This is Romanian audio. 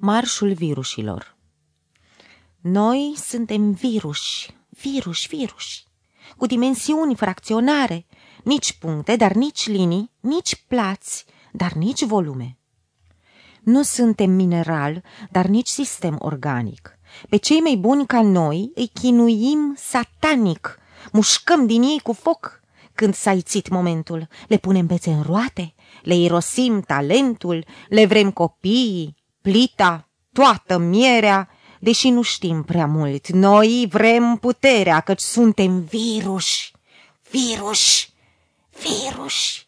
Marșul virusilor Noi suntem viruși, viruși, viruși, cu dimensiuni fracționare, nici puncte, dar nici linii, nici plați, dar nici volume. Nu suntem mineral, dar nici sistem organic. Pe cei mai buni ca noi îi chinuim satanic, mușcăm din ei cu foc când s-a ițit momentul. Le punem bețe în roate, le irosim talentul, le vrem copiii, plita, toată mierea, deși nu știm prea mult. Noi vrem puterea, căci suntem viruși, viruși, viruși.